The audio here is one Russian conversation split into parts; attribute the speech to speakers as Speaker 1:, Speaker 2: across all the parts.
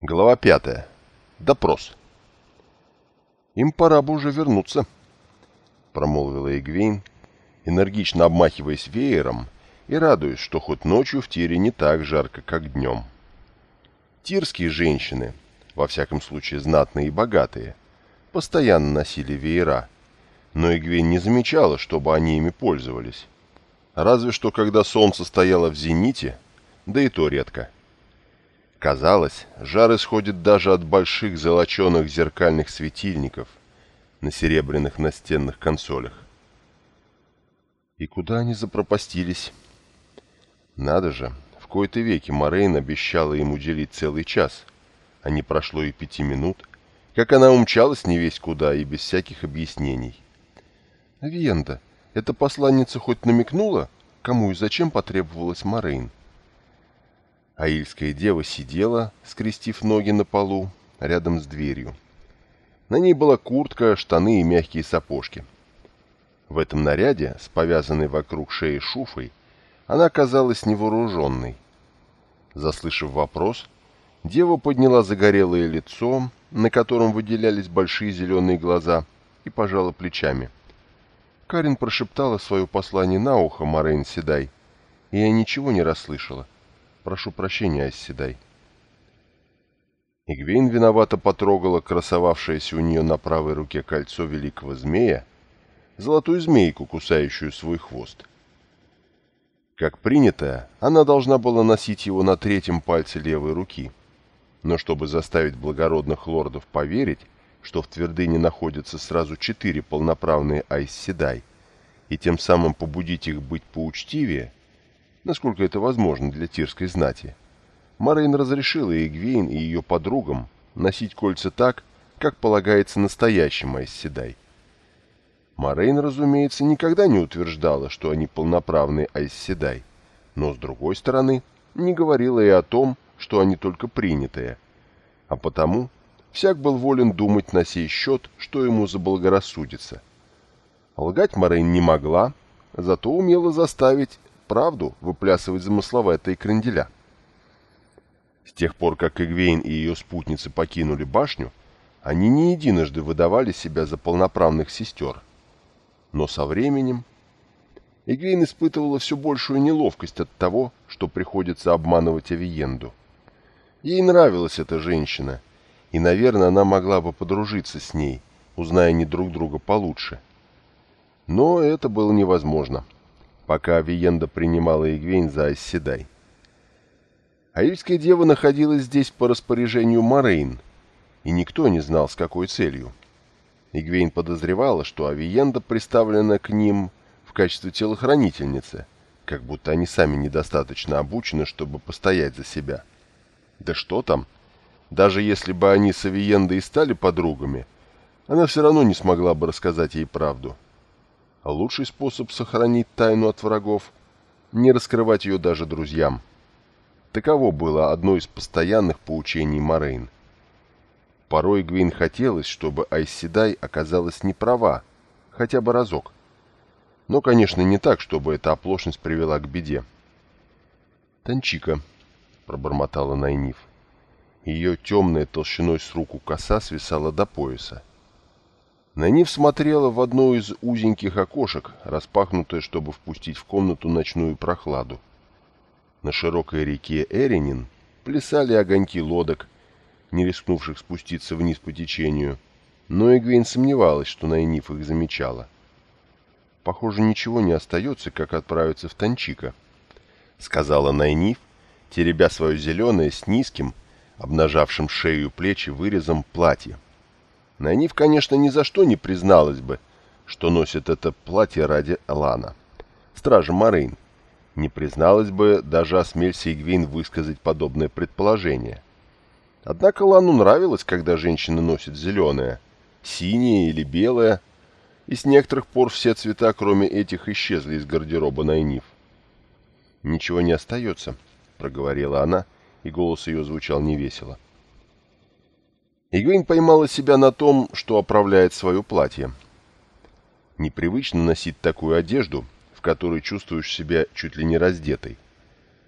Speaker 1: Глава пятая. Допрос. «Им пора бы уже вернуться», — промолвила Эгвейн, энергично обмахиваясь веером и радуясь, что хоть ночью в тире не так жарко, как днем. Тирские женщины, во всяком случае знатные и богатые, постоянно носили веера, но Эгвейн не замечала, чтобы они ими пользовались. Разве что, когда солнце стояло в зените, да и то редко. — Казалось, жар исходит даже от больших золоченых зеркальных светильников на серебряных настенных консолях. И куда они запропастились? Надо же, в кои-то веки Морейн обещала им уделить целый час, а не прошло и пяти минут, как она умчалась не весь куда и без всяких объяснений. Венда, эта посланница хоть намекнула, кому и зачем потребовалась Морейн? Аильская дева сидела, скрестив ноги на полу, рядом с дверью. На ней была куртка, штаны и мягкие сапожки. В этом наряде, с повязанной вокруг шеи шуфой, она казалась невооруженной. Заслышав вопрос, дева подняла загорелое лицо, на котором выделялись большие зеленые глаза, и пожала плечами. Карин прошептала свое послание на ухо Морейн Седай, и я ничего не расслышала. — Прошу прощения, Оседай. Игвейн виновато потрогала красовавшееся у нее на правой руке кольцо великого змея, золотую змейку, кусающую свой хвост. Как принято, она должна была носить его на третьем пальце левой руки. Но чтобы заставить благородных лордов поверить, что в твердыне находятся сразу четыре полноправные айсседай, и тем самым побудить их быть поучтивее, насколько это возможно для тирской знати. Марин разрешила Игвейн и ее подругам носить кольца так, как полагается настоящим Айсседай. Морейн, разумеется, никогда не утверждала, что они полноправные Айсседай, но, с другой стороны, не говорила и о том, что они только принятые. А потому всяк был волен думать на сей счет, что ему заблагорассудится. Лгать Морейн не могла, зато умела заставить правду выплясывать замысловатые кренделя. С тех пор, как Игвейн и ее спутницы покинули башню, они не единожды выдавали себя за полноправных сестер. Но со временем Игвейн испытывала все большую неловкость от того, что приходится обманывать Авиенду. Ей нравилась эта женщина, и, наверное, она могла бы подружиться с ней, узная не друг друга получше. Но это было невозможно. — пока Авиенда принимала Игвейн за Оседай. Аильская дева находилась здесь по распоряжению Морейн, и никто не знал, с какой целью. Игвейн подозревала, что Авиенда представлена к ним в качестве телохранительницы, как будто они сами недостаточно обучены, чтобы постоять за себя. Да что там, даже если бы они с Авиендой и стали подругами, она все равно не смогла бы рассказать ей правду. — лучший способ сохранить тайну от врагов – не раскрывать ее даже друзьям. Таково было одно из постоянных поучений Морейн. Порой Гвин хотелось, чтобы Айседай оказалась не права, хотя бы разок. Но, конечно, не так, чтобы эта оплошность привела к беде. «Танчика», — пробормотала Найниф. Ее темная толщиной с руку коса свисала до пояса. Нанив смотрела в одно из узеньких окошек, распахнутое, чтобы впустить в комнату ночную прохладу. На широкой реке Эринин плясали огоньки лодок, не рискнувших спуститься вниз по течению, но Эгвейн сомневалась, что Найниф их замечала. «Похоже, ничего не остается, как отправиться в Танчика», — сказала Найниф, теребя свое зеленое с низким, обнажавшим шею плечи вырезом платье. Найниф, конечно, ни за что не призналась бы, что носит это платье ради Лана. Стража Марин. Не призналась бы, даже осмелься Игвейн высказать подобное предположение. Однако Лану нравилось, когда женщина носит зеленое, синее или белое, и с некоторых пор все цвета, кроме этих, исчезли из гардероба Найниф. «Ничего не остается», — проговорила она, и голос ее звучал невесело. — Игвейн поймала себя на том, что оправляет свое платье. Непривычно носить такую одежду, в которой чувствуешь себя чуть ли не раздетой.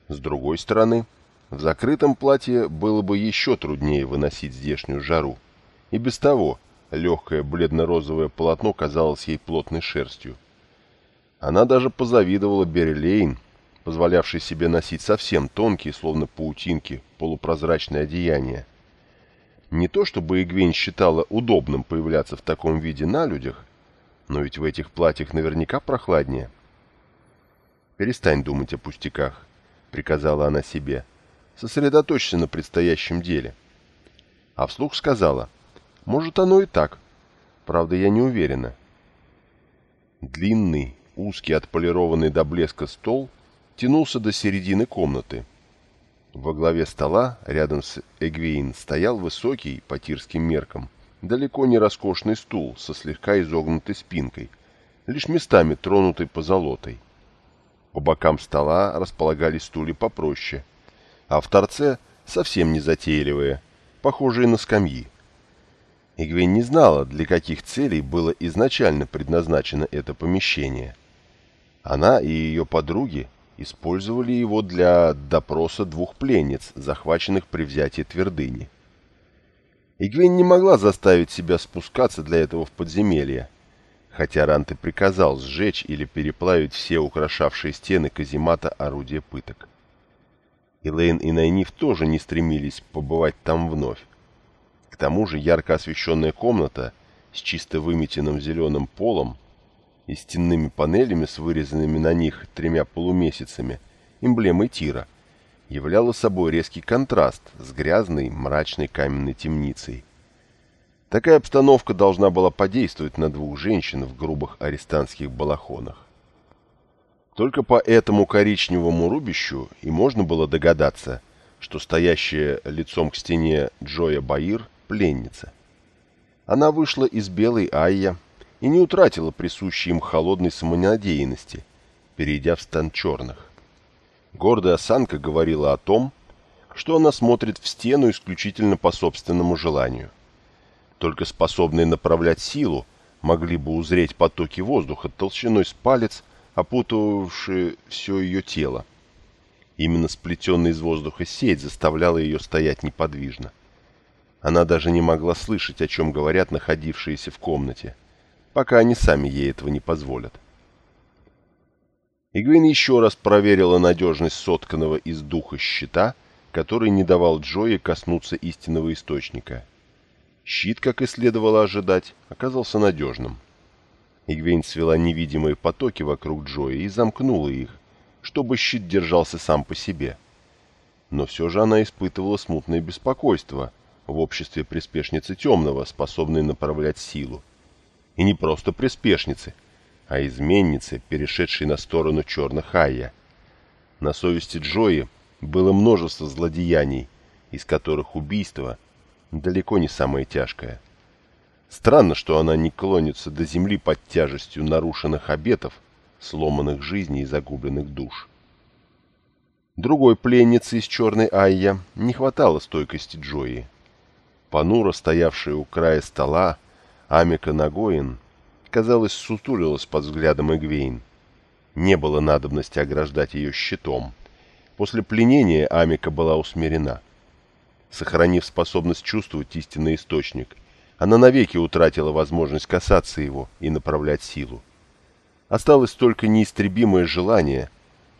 Speaker 1: С другой стороны, В закрытом платье было бы еще труднее выносить здешнюю жару. И без того легкое бледно-розовое полотно казалось ей плотной шерстью. Она даже позавидовала Берелейн, позволявшей себе носить совсем тонкие, словно паутинки, полупрозрачные одеяния. Не то чтобы Игвень считала удобным появляться в таком виде на людях, но ведь в этих платьях наверняка прохладнее. «Перестань думать о пустяках», — приказала она себе. «Сосредоточься на предстоящем деле». А вслух сказала, «Может, оно и так. Правда, я не уверена». Длинный, узкий, отполированный до блеска стол тянулся до середины комнаты. Во главе стола, рядом с Эгвейн, стоял высокий, по тирским меркам, далеко не роскошный стул со слегка изогнутой спинкой, лишь местами тронутой позолотой. По бокам стола располагались стулья попроще, а в торце совсем незатейливые, похожие на скамьи. Игвейн не знала, для каких целей было изначально предназначено это помещение. Она и ее подруги использовали его для допроса двух пленниц, захваченных при взятии твердыни. Игвейн не могла заставить себя спускаться для этого в подземелье, хотя Ранте приказал сжечь или переплавить все украшавшие стены каземата орудия пыток. Элейн и Найниф тоже не стремились побывать там вновь. К тому же ярко освещенная комната с чисто выметенным зеленым полом и стенными панелями с вырезанными на них тремя полумесяцами, эмблемой тира, являла собой резкий контраст с грязной, мрачной каменной темницей. Такая обстановка должна была подействовать на двух женщин в грубых арестантских балахонах. Только по этому коричневому рубищу и можно было догадаться, что стоящая лицом к стене Джоя Баир – пленница. Она вышла из белой Айя, и не утратила присущей им холодной самонадеянности, перейдя в стан черных. Гордая осанка говорила о том, что она смотрит в стену исключительно по собственному желанию. Только способные направлять силу могли бы узреть потоки воздуха толщиной с палец, опутывавшие все ее тело. Именно сплетенная из воздуха сеть заставляла ее стоять неподвижно. Она даже не могла слышать, о чем говорят находившиеся в комнате пока они сами ей этого не позволят. Игвин еще раз проверила надежность сотканного из духа щита, который не давал Джои коснуться истинного источника. Щит, как и следовало ожидать, оказался надежным. Игвейн свела невидимые потоки вокруг Джои и замкнула их, чтобы щит держался сам по себе. Но все же она испытывала смутное беспокойство в обществе приспешницы темного, способной направлять силу. И не просто приспешницы, а изменницы, перешедшей на сторону черных Айя. На совести Джои было множество злодеяний, из которых убийство далеко не самое тяжкое. Странно, что она не клонится до земли под тяжестью нарушенных обетов, сломанных жизней и загубленных душ. Другой пленнице из черной Айя не хватало стойкости Джои. Понуро стоявшая у края стола, Амика Нагоин, казалось, сутулилась под взглядом Эгвейн. Не было надобности ограждать ее щитом. После пленения Амика была усмирена. Сохранив способность чувствовать истинный источник, она навеки утратила возможность касаться его и направлять силу. Осталось только неистребимое желание,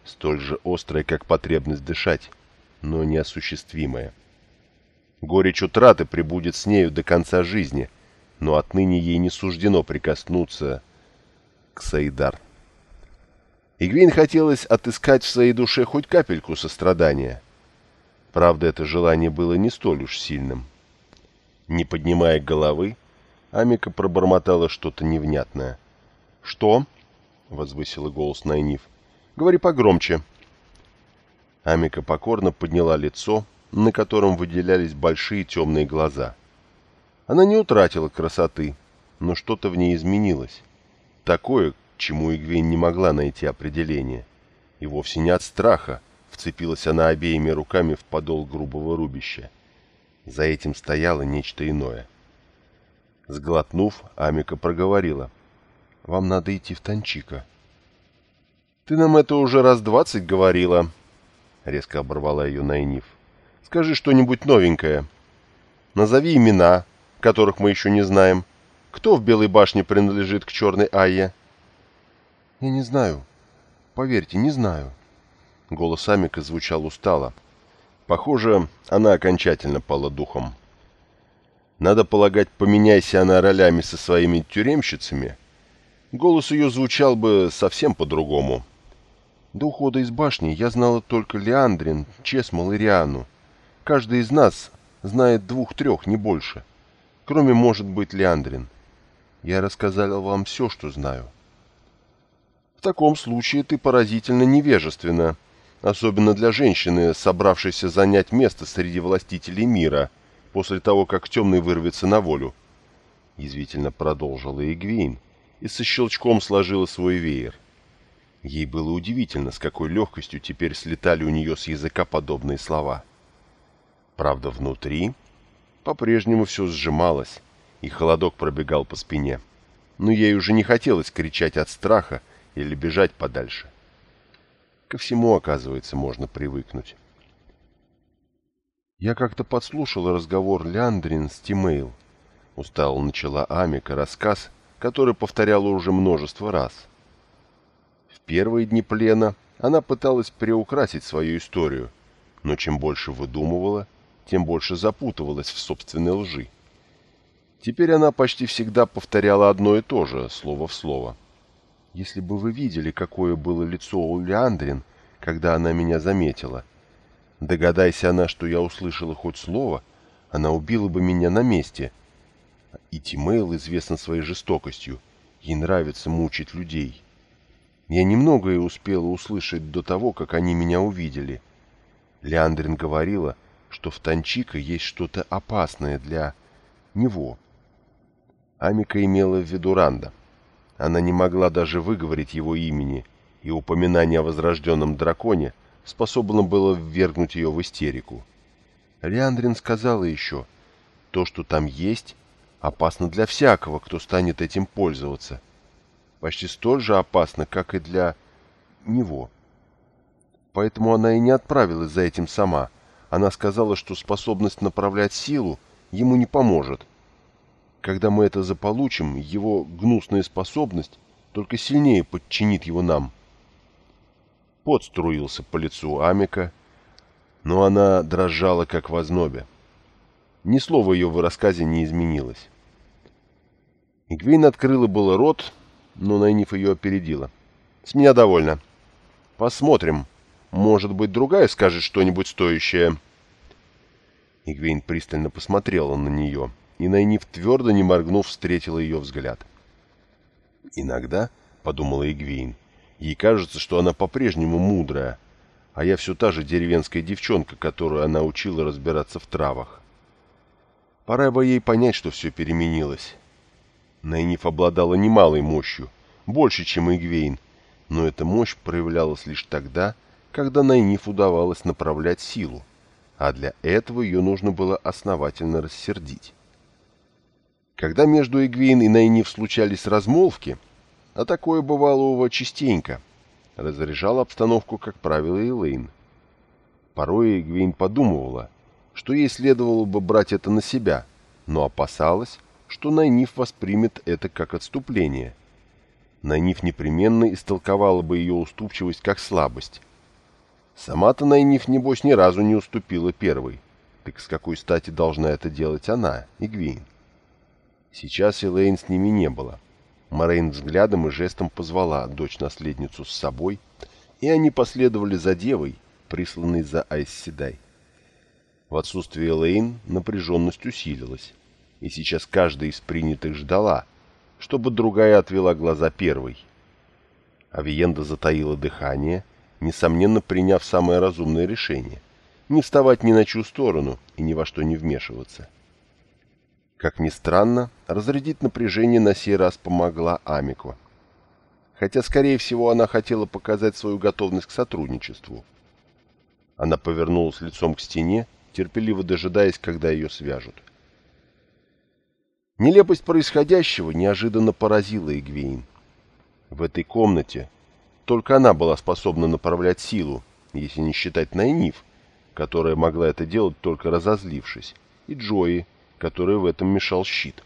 Speaker 1: столь же острое, как потребность дышать, но неосуществимое. Горечь утраты прибудет с нею до конца жизни — но отныне ей не суждено прикоснуться к Саидар. Игвин хотелось отыскать в своей душе хоть капельку сострадания. Правда, это желание было не столь уж сильным. Не поднимая головы, Амика пробормотала что-то невнятное. «Что?» — возвысила голос Найниф. «Говори погромче». Амика покорно подняла лицо, на котором выделялись большие темные глаза — она не утратила красоты, но что-то в ней изменилось. Такое, чему Игвейн не могла найти определение. И вовсе не от страха вцепилась она обеими руками в подол грубого рубища. За этим стояло нечто иное. Сглотнув, Амика проговорила. «Вам надо идти в Танчика». «Ты нам это уже раз двадцать говорила», — резко оборвала ее Найниф. Скажи что-нибудь новенькое. Назови имена, которых мы еще не знаем. Кто в Белой башне принадлежит к Черной Айе?»
Speaker 2: «Я не знаю. Поверьте, не знаю».
Speaker 1: Голос Амика звучал устало. Похоже, она окончательно пала духом. Надо полагать, поменяйся она ролями со своими тюремщицами, голос ее звучал бы совсем по-другому.
Speaker 2: До ухода из башни я знала только Леандрин, Чесмал и Риану. Каждый из нас знает двух-трех, не больше. Кроме, может быть, Леандрин. Я рассказала вам все, что знаю.
Speaker 1: В таком случае ты поразительно невежественна, особенно для женщины, собравшейся занять место среди властителей мира, после того, как темный вырвется на волю. Язвительно продолжила Игвейн и со щелчком сложила свой веер. Ей было удивительно, с какой легкостью теперь слетали у нее с языка подобные слова. Правда, внутри по-прежнему все сжималось, и холодок пробегал по спине. Но ей уже не хотелось кричать от страха или бежать подальше. Ко всему, оказывается, можно привыкнуть.
Speaker 2: «Я как-то подслушал разговор Ляндрин с Тимейл», — устало начала Амика рассказ, который повторяла уже множество раз.
Speaker 1: В первые дни плена она пыталась приукрасить свою историю, но чем больше выдумывала, тем больше запутывалась в собственной лжи. Теперь она почти всегда повторяла одно и то же, слово в слово.
Speaker 2: Если бы вы видели, какое было лицо у Леандрин, когда она меня заметила. Догадайся она, что я услышала хоть слово, она убила бы меня на месте. И Тимейл известна своей жестокостью. Ей нравится мучить людей. Я немногое успела услышать до того, как они меня увидели. Леандрин говорила, что в Танчика есть что-то опасное для него. Амика имела в виду Ранда. Она не могла даже выговорить его имени, и упоминание о возрожденном драконе способно было ввергнуть ее в истерику. Риандрин сказала еще, то, что там есть, опасно для всякого, кто станет этим пользоваться. Почти столь же опасно, как и для него. Поэтому она и не отправилась за этим сама. Она сказала, что способность направлять силу ему не поможет, когда мы это заполучим, его гнусная способность только сильнее подчинит его нам. Пот струился по лицу Амика, но она дрожала, как в ознобе. Ни слова ее в рассказе не изменилось. Игвейн открыла было рот, но Найниф ее опередила. «С меня довольно. Посмотрим. Может быть, другая скажет что-нибудь стоящее». Игвейн пристально посмотрела на нее и Найниф, твердо не моргнув, встретила ее взгляд. «Иногда», — подумала Игвейн, — «ей кажется, что она по-прежнему мудрая, а я все та же деревенская девчонка, которую она учила разбираться в травах. Пора бы ей понять, что все переменилось». Найниф обладала немалой мощью, больше, чем Игвейн, но эта мощь проявлялась лишь тогда, когда Найниф удавалось направлять силу, а для этого ее нужно было основательно рассердить. Когда между Эгвейн и Найниф случались размолвки, а такое бывало у частенько, разряжал обстановку, как правило, Элейн. Порой Эгвейн подумывала, что ей следовало бы брать это на себя, но опасалась, что Найниф воспримет это как отступление. Найниф непременно истолковала бы ее уступчивость как слабость. Сама-то Найниф, небось, ни разу не уступила первой. Так с какой стати должна это делать она, Игвейн? Сейчас Элейн с ними не было. Морейн взглядом и жестом позвала дочь-наследницу с собой, и они последовали за девой, присланной за Айсседай. В отсутствие Элейн напряженность усилилась, и сейчас каждая из принятых ждала, чтобы другая отвела глаза первой. Авиенда затаила дыхание, несомненно приняв самое разумное решение — не вставать ни на чью сторону и ни во что не вмешиваться. — как ни странно, разрядить напряжение на сей раз помогла Амико. Хотя, скорее всего, она хотела показать свою готовность к сотрудничеству. Она повернулась лицом к стене, терпеливо дожидаясь, когда ее свяжут. Нелепость происходящего неожиданно поразила Игвейн. В этой комнате только она была способна направлять силу, если не считать Найниф,
Speaker 1: которая могла это делать только разозлившись, и Джои, который в этом мешал щит.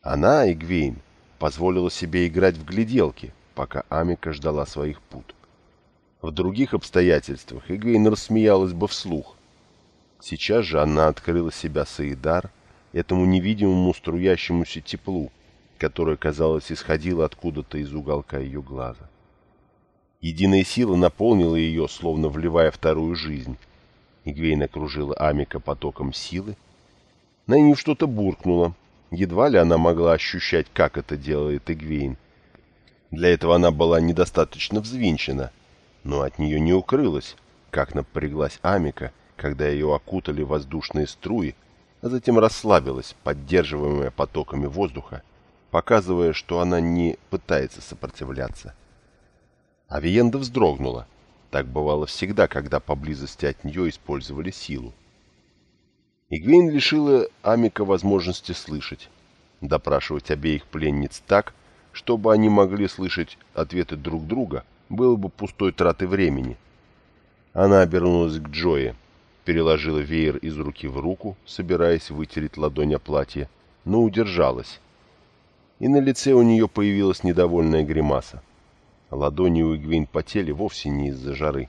Speaker 1: Она, Игвейн, позволила себе играть в гляделки, пока Амика ждала своих пут. В других обстоятельствах Игвейн рассмеялась бы вслух. Сейчас же она открыла себя Саидар, этому невидимому струящемуся теплу, которое, казалось, исходило откуда-то из уголка ее глаза. Единая сила наполнила ее, словно вливая вторую жизнь. Игвейн окружила Амика потоком силы. На нее что-то буркнуло. Едва ли она могла ощущать, как это делает Игвейн. Для этого она была недостаточно взвинчена, но от нее не укрылось, как напряглась Амика, когда ее окутали воздушные струи, а затем расслабилась, поддерживаемая потоками воздуха, показывая, что она не пытается сопротивляться. Авиенда вздрогнула. Так бывало всегда, когда поблизости от нее использовали силу. Игвейн лишила Амика возможности слышать, допрашивать обеих пленниц так, чтобы они могли слышать ответы друг друга, было бы пустой тратой времени. Она обернулась к Джое, переложила веер из руки в руку, собираясь вытереть ладонь о платье, но удержалась. И на лице у нее появилась недовольная гримаса. Ладони у Игвейн потели вовсе не из-за жары.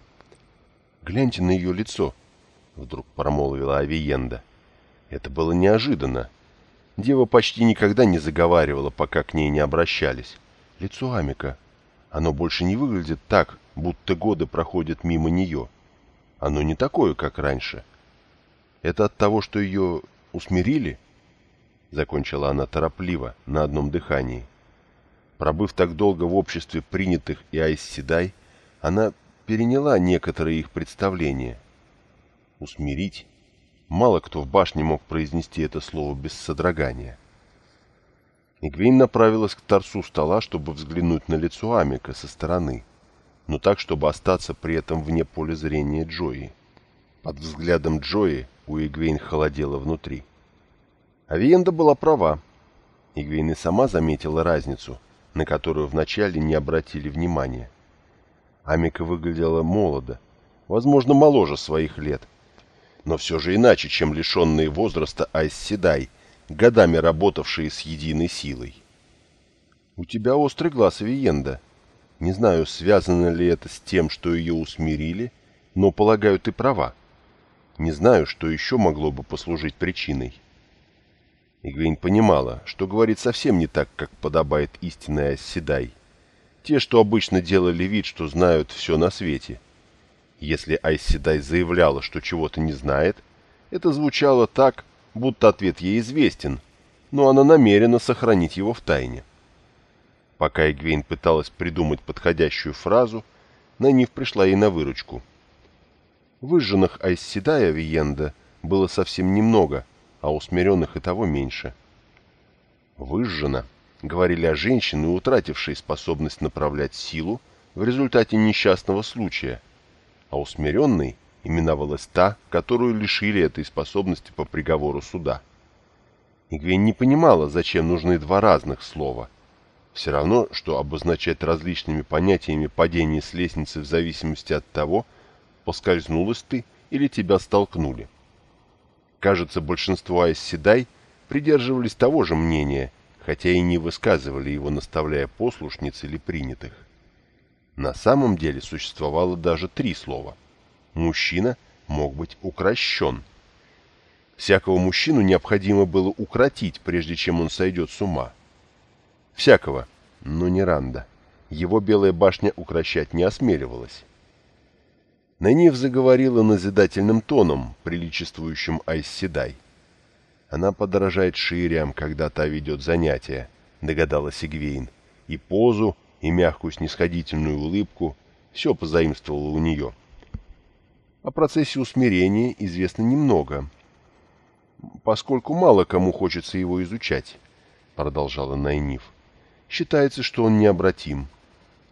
Speaker 1: «Гляньте на ее лицо», — вдруг промолвила Авиенда. Это было неожиданно. Дева почти никогда не заговаривала, пока к ней не обращались. Лицо Амика. Оно больше не выглядит так, будто годы проходят мимо нее. Оно не такое, как раньше. Это от того, что ее усмирили? Закончила она торопливо, на одном дыхании. Пробыв так долго в обществе принятых и Айсседай, она переняла некоторые их представления. Усмирить? Мало кто в башне мог произнести это слово без содрогания. Игвейн направилась к торцу стола, чтобы взглянуть на лицо Амика со стороны, но так, чтобы остаться при этом вне поля зрения Джои. Под взглядом Джои у Игвейн холодело внутри. Авиенда была права. Игвейн и сама заметила разницу – на которую вначале не обратили внимания. Амика выглядела молодо, возможно, моложе своих лет, но все же иначе, чем лишенные возраста Айсседай, годами работавшие с единой силой. «У тебя острый глаз, Виенда. Не знаю, связано ли это с тем, что ее усмирили, но, полагаю, ты права. Не знаю, что еще могло бы послужить причиной». Игвейн понимала, что говорит совсем не так, как подобает истинная Седай. Те, что обычно делали вид, что знают все на свете. Если Айседай заявляла, что чего-то не знает, это звучало так, будто ответ ей известен, но она намерена сохранить его в тайне. Пока Игвейн пыталась придумать подходящую фразу, Нанив пришла ей на выручку. Выжженных Айседая Виенда было совсем немного, а усмиренных и того меньше. «Выжжена», — говорили о женщине, утратившей способность направлять силу в результате несчастного случая, а усмиренной именовалась та, которую лишили этой способности по приговору суда. Игвейн не понимала, зачем нужны два разных слова. Все равно, что обозначать различными понятиями падение с лестницы в зависимости от того, поскользнулась ты или тебя столкнули. Кажется, большинство айсседай придерживались того же мнения, хотя и не высказывали его, наставляя послушниц или принятых. На самом деле существовало даже три слова. Мужчина мог быть укращен. Всякого мужчину необходимо было укротить, прежде чем он сойдет с ума. Всякого, но не Ранда. Его белая башня укращать не осмеливалась. Нэнив заговорила назидательным тоном, приличествующим Айсседай. Она подражает Шириам, когда та ведет занятия, догадалась Игвейн, и позу, и мягкую снисходительную улыбку, все позаимствовала у нее. О процессе усмирения известно немного, поскольку мало кому хочется его изучать, продолжала Найниф. Считается, что он необратим.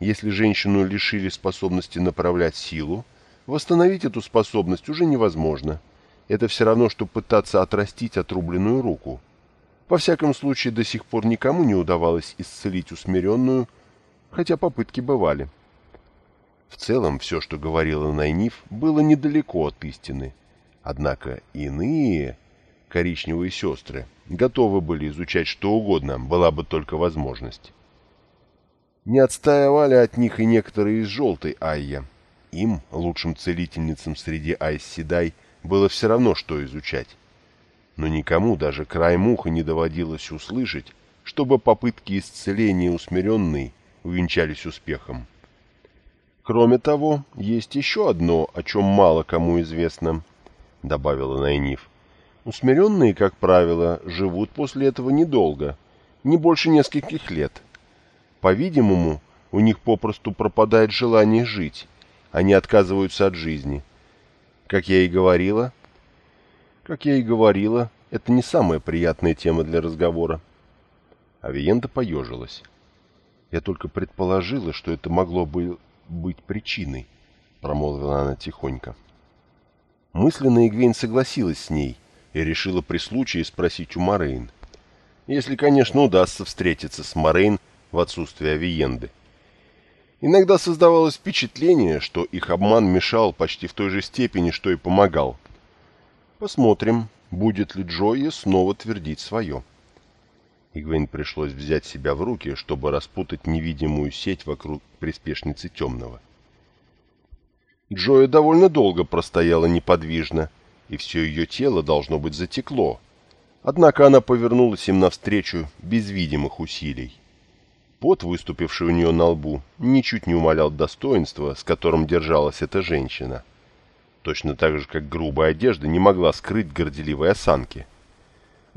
Speaker 1: Если женщину лишили способности направлять силу, Восстановить эту способность уже невозможно. Это все равно, что пытаться отрастить отрубленную руку. Во всяком случае, до сих пор никому не удавалось исцелить усмиренную, хотя попытки бывали. В целом, все, что говорила Найниф, было недалеко от истины. Однако иные коричневые сестры готовы были изучать что угодно, была бы только возможность. Не отстаивали от них и некоторые из желтой Айя. Им, лучшим целительницам среди Айс-Седай, было все равно, что изучать. Но никому даже край муха не доводилось услышать, чтобы попытки исцеления усмиренной увенчались успехом. Кроме того, есть еще одно, о чем мало кому известно, — добавила Найниф. Усмиренные, как правило, живут после этого недолго, не больше нескольких лет. По-видимому, у них попросту пропадает желание жить, они отказываются от жизни. Как я и говорила... Как я и говорила, это не самая приятная тема для разговора. Авиента поежилась. Я только предположила, что это могло бы быть причиной, промолвила она тихонько. Мысленно Игвейн согласилась с ней и решила при случае спросить у Морейн. Если, конечно, удастся встретиться с Морейн в отсутствие Авиенды. Иногда создавалось впечатление, что их обман мешал почти в той же степени, что и помогал. Посмотрим, будет ли Джои снова твердить свое. Игвейн пришлось взять себя в руки, чтобы распутать невидимую сеть вокруг приспешницы темного. Джоя довольно долго простояла неподвижно, и все ее тело должно быть затекло. Однако она повернулась им навстречу без видимых усилий. Пот, выступивший у нее на лбу, ничуть не умалял достоинства, с которым держалась эта женщина. Точно так же, как грубая одежда не могла скрыть горделивой осанки.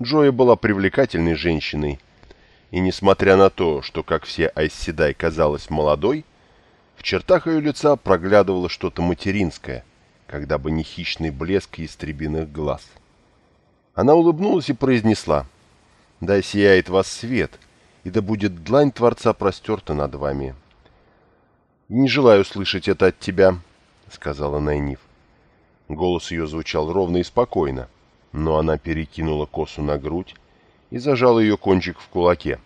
Speaker 1: Джоя была привлекательной женщиной, и несмотря на то, что, как все Айсседай казалась молодой, в чертах ее лица проглядывало что-то материнское, когда бы не хищный блеск ястребиных глаз. Она улыбнулась и произнесла «Да сияет вас свет!» И да будет длань Творца простерта над вами. «Не желаю слышать это от тебя», — сказала Найниф. Голос ее звучал ровно и спокойно, но она перекинула косу на грудь и зажала ее кончик в кулаке.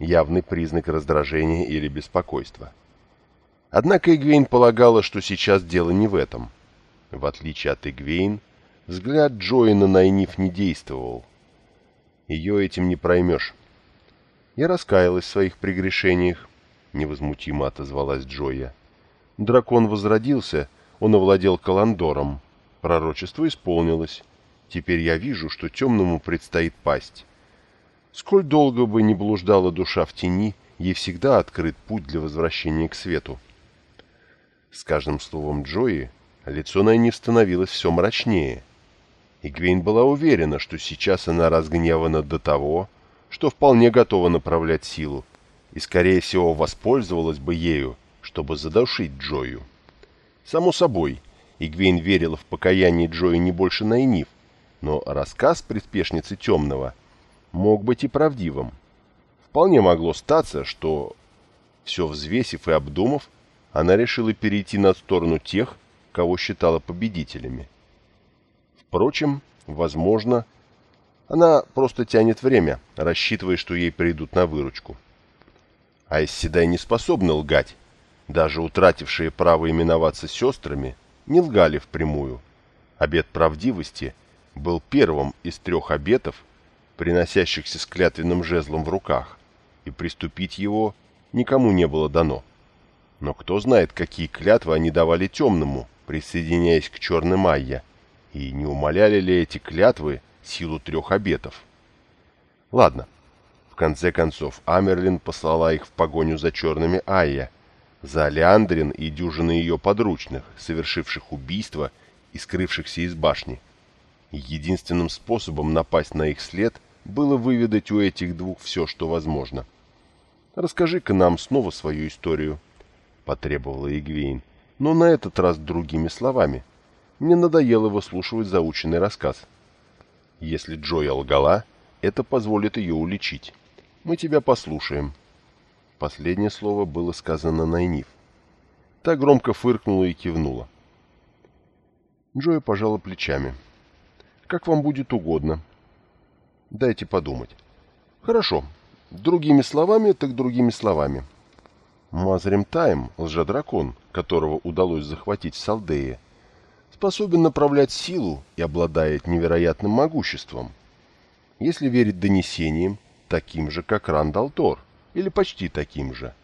Speaker 1: Явный признак раздражения или беспокойства. Однако Игвейн полагала, что сейчас дело не в этом. В отличие от Игвейн, взгляд Джои на Найниф не действовал. Ее этим не проймешь. «Я раскаялась в своих прегрешениях», — невозмутимо отозвалась Джоя. «Дракон возродился, он овладел Каландором. Пророчество исполнилось. Теперь я вижу, что темному предстоит пасть. Сколь долго бы ни блуждала душа в тени, ей всегда открыт путь для возвращения к свету». С каждым словом Джои лицо Найни становилось все мрачнее. И Гвейн была уверена, что сейчас она разгневана до того, что вполне готова направлять силу, и, скорее всего, воспользовалась бы ею, чтобы задушить Джою. Само собой, Игвейн верила в покаяние Джои не больше Найниф, но рассказ приспешницы Темного мог быть и правдивым. Вполне могло статься, что, все взвесив и обдумав, она решила перейти на сторону тех, кого считала победителями. Впрочем, возможно, она просто тянет время, рассчитывая, что ей придут на выручку. А Исседай не способна лгать. Даже утратившие право именоваться сестрами не лгали впрямую. Обет правдивости был первым из трех обетов, приносящихся с клятвенным жезлом в руках, и приступить его никому не было дано. Но кто знает, какие клятвы они давали темному, присоединяясь к черной Майя, и не умоляли ли эти клятвы силу трех обетов. Ладно. В конце концов, Амерлин послала их в погоню за черными Айя, за Леандрин и дюжины ее подручных, совершивших убийство и скрывшихся из башни. Единственным способом напасть на их след было выведать у этих двух все, что возможно. «Расскажи-ка нам снова свою историю», — потребовала Игвейн, но на этот раз другими словами. Мне надоело выслушивать заученный рассказ. Если Джоя лгала, это позволит ее уличить. Мы тебя послушаем». Последнее слово было сказано Найниф. Та громко фыркнула и кивнула. Джоя пожала плечами. «Как вам будет угодно. Дайте подумать». «Хорошо. Другими словами, так другими словами. Мазрим Тайм, лжедракон, которого удалось захватить в Салдее, способен направлять силу и обладает невероятным могуществом. Если верить донесениям, таким же, как Рандалтор, или почти таким же.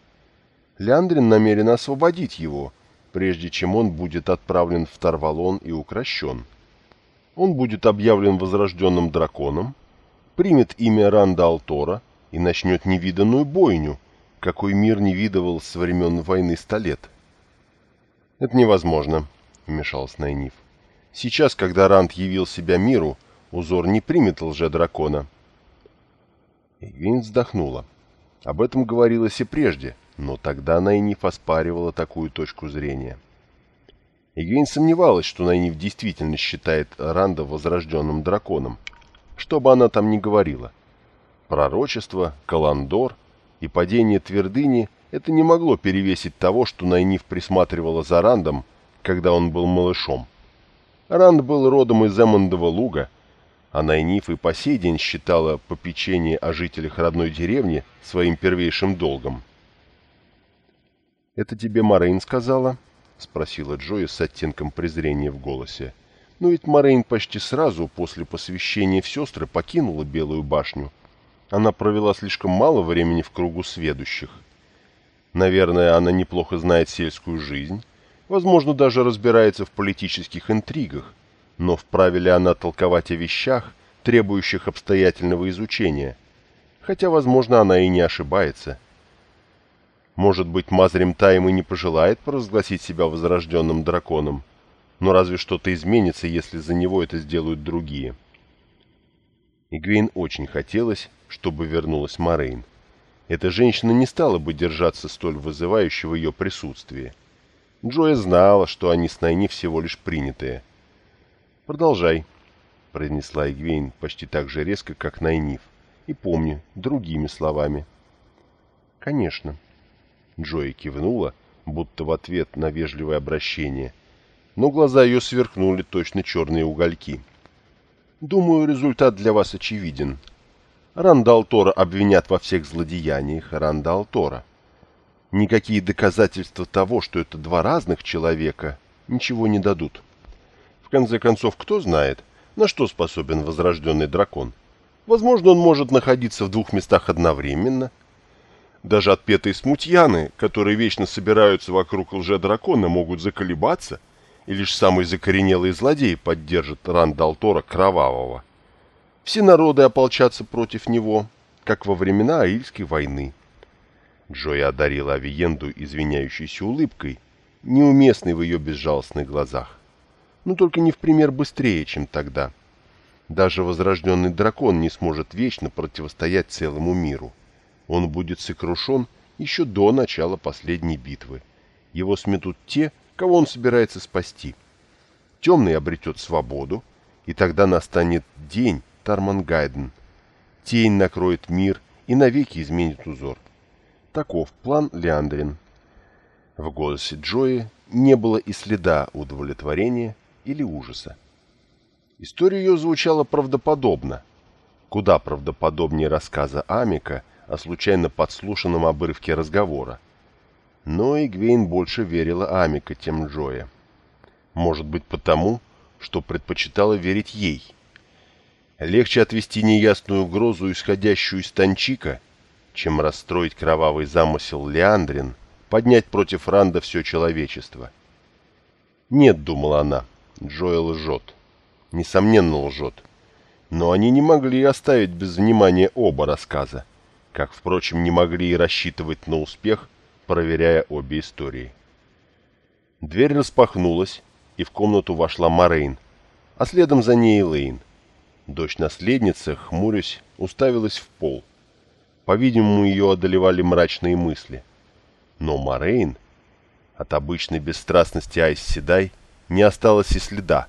Speaker 1: Леандрин намерен освободить его, прежде чем он будет отправлен в Тарвалон и укращен. Он будет объявлен возрожденным драконом, примет имя Ранда Алтора и начнет невиданную бойню, какой мир не видывал со времен войны ста лет. «Это невозможно», — вмешался Найниф. «Сейчас, когда Ранд явил себя миру, узор не примет лже-дракона». Игвин вздохнула. Об этом говорилось и прежде, но тогда Найниф оспаривала такую точку зрения. Игвейн сомневалась, что Найниф действительно считает Ранда возрожденным драконом, что бы она там ни говорила. Пророчество, Каландор и падение твердыни – это не могло перевесить того, что Найниф присматривала за Рандом, когда он был малышом. Ранд был родом из Эммондова луга, а Найниф и по сей день считала попечение о жителях родной деревни своим первейшим долгом. «Это тебе Морейн сказала?» — спросила Джоя с оттенком презрения в голосе. «Но ведь Морейн почти сразу после посвящения в сестры покинула Белую башню. Она провела слишком мало времени в кругу сведущих. Наверное, она неплохо знает сельскую жизнь, возможно, даже разбирается в политических интригах, но вправе ли она толковать о вещах, требующих обстоятельного изучения? Хотя, возможно, она и не ошибается». Может быть, Мазрим Тайм и не пожелает провозгласить себя возрожденным драконом, но разве что-то изменится, если за него это сделают другие. Игвейн очень хотелось, чтобы вернулась Морейн. Эта женщина не стала бы держаться столь вызывающего ее присутствия. Джоя знала, что они с Найни всего лишь принятые. «Продолжай», — произнесла Игвейн почти так же резко, как Найниф. «И помни, другими словами». «Конечно», Джои кивнула, будто в ответ на вежливое обращение, но глаза ее сверкнули точно черные угольки. «Думаю, результат для вас очевиден. Рандал Тора обвинят во всех злодеяниях Рандал Тора. Никакие доказательства того, что это два разных человека, ничего не дадут. В конце концов, кто знает, на что способен возрожденный дракон? Возможно, он может находиться в двух местах одновременно – даже отпетые смутьяны, которые вечно собираются вокруг лже-дракона, могут заколебаться, и лишь самый закоренелый злодей поддержит Рандалтора Кровавого. Все народы ополчатся против него, как во времена Аильской войны. Джоя одарила Авиенду извиняющейся улыбкой, неуместной в ее безжалостных глазах. Но только не в пример быстрее, чем тогда. Даже возрожденный дракон не сможет вечно противостоять целому миру. Он будет сокрушен еще до начала последней битвы. Его сметут те, кого он собирается спасти. Темный обретет свободу, и тогда настанет день Тармангайден. Тень накроет мир и навеки изменит узор. Таков план Леандрин. В голосе Джои не было и следа удовлетворения или ужаса. История ее звучала правдоподобно. Куда правдоподобнее рассказа Амика – о случайно подслушанном обрывке разговора. Но Игвейн больше верила Амика, чем Джоя. Может быть потому, что предпочитала верить ей. Легче отвести неясную угрозу, исходящую из Танчика, чем расстроить кровавый замысел Леандрин, поднять против Ранда все человечество. «Нет», — думала она, — «Джоя лжет. Несомненно лжет. Но они не могли оставить без внимания оба рассказа как, впрочем, не могли и рассчитывать на успех, проверяя обе истории. Дверь распахнулась, и в комнату вошла Морейн, а следом за ней Лейн. Дочь-наследница, хмурясь, уставилась в пол. По-видимому, ее одолевали мрачные мысли. Но Морейн, от обычной бесстрастности Айс Седай, не осталось и следа.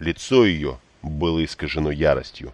Speaker 1: Лицо ее было искажено яростью.